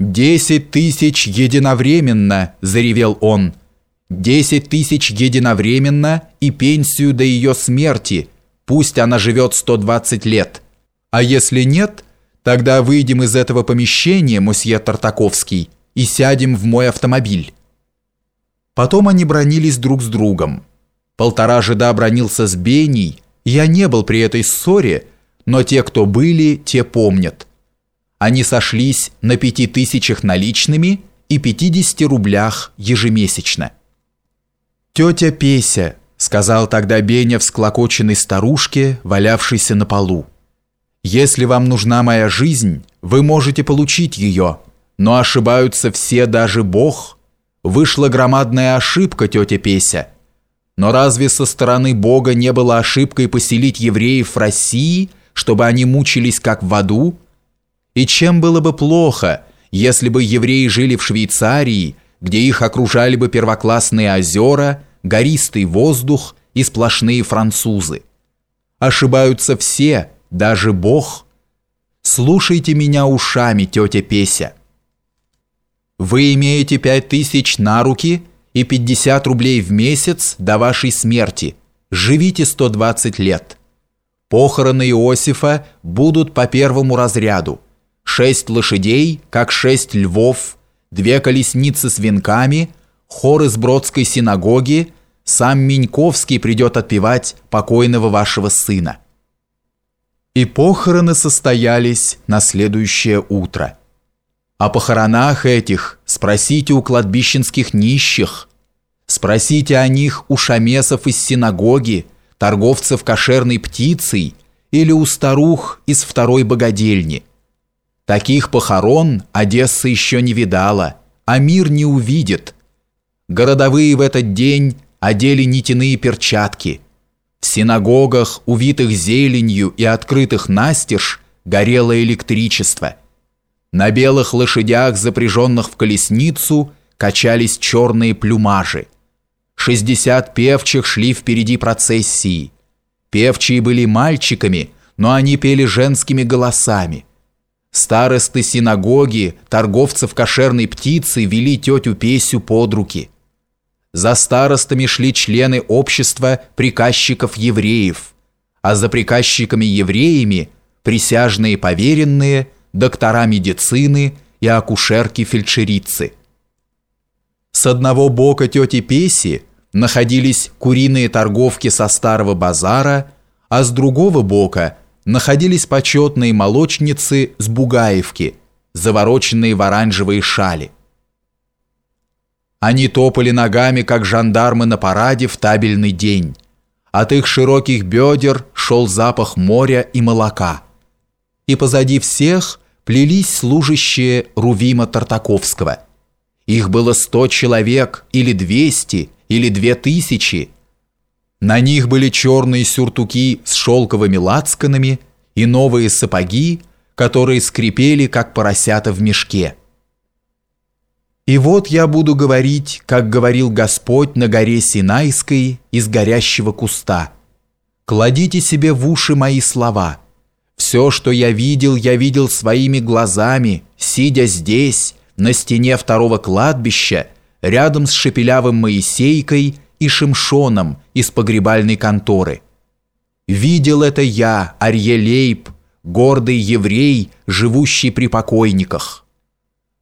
«Десять тысяч единовременно!» – заревел он. «Десять тысяч единовременно и пенсию до ее смерти. Пусть она живет 120 лет. А если нет, тогда выйдем из этого помещения, мосье Тартаковский, и сядем в мой автомобиль». Потом они бронились друг с другом. Полтора жида бронился с Беней. Я не был при этой ссоре, но те, кто были, те помнят – они сошлись на пяти тысячах наличными и 50 рублях ежемесячно. «Тетя Песя», — сказал тогда Беня всклокоченной старушке, валявшейся на полу, «если вам нужна моя жизнь, вы можете получить ее, но ошибаются все, даже Бог. Вышла громадная ошибка, тетя Песя. Но разве со стороны Бога не было ошибкой поселить евреев в России, чтобы они мучились как в аду?» И чем было бы плохо, если бы евреи жили в Швейцарии, где их окружали бы первоклассные озера, гористый воздух и сплошные французы? Ошибаются все, даже Бог. Слушайте меня ушами, тетя Песя. Вы имеете пять тысяч на руки и 50 рублей в месяц до вашей смерти. Живите 120 лет. Похороны Иосифа будут по первому разряду шесть лошадей, как шесть львов, две колесницы с венками, хор из Бродской синагоги, сам Миньковский придет отпевать покойного вашего сына. И похороны состоялись на следующее утро. О похоронах этих спросите у кладбищенских нищих, спросите о них у шамесов из синагоги, торговцев кошерной птицей или у старух из второй богадельни – Таких похорон Одесса еще не видала, а мир не увидит. Городовые в этот день одели нитяные перчатки. В синагогах, увитых зеленью и открытых настежь, горело электричество. На белых лошадях, запряженных в колесницу, качались черные плюмажи. Шестьдесят певчих шли впереди процессии. Певчие были мальчиками, но они пели женскими голосами – Старосты синагоги, торговцев кошерной птицы вели тетю Песю под руки. За старостами шли члены общества приказчиков-евреев, а за приказчиками-евреями присяжные поверенные, доктора медицины и акушерки-фельдшерицы. С одного бока тети Песи находились куриные торговки со старого базара, а с другого бока – находились почетные молочницы с Бугаевки, завороченные в оранжевые шали. Они топали ногами, как жандармы на параде в табельный день. От их широких бедер шел запах моря и молока. И позади всех плелись служащие Рувима Тартаковского. Их было сто человек, или двести, или две тысячи, на них были черные сюртуки с шелковыми лацканами и новые сапоги, которые скрипели, как поросята в мешке. И вот я буду говорить, как говорил Господь на горе Синайской из горящего куста. Кладите себе в уши мои слова. Все, что я видел, я видел своими глазами, сидя здесь, на стене второго кладбища, рядом с шепелявым Моисейкой и Шимшоном из погребальной конторы. Видел это я, Арье Лейб, гордый еврей, живущий при покойниках.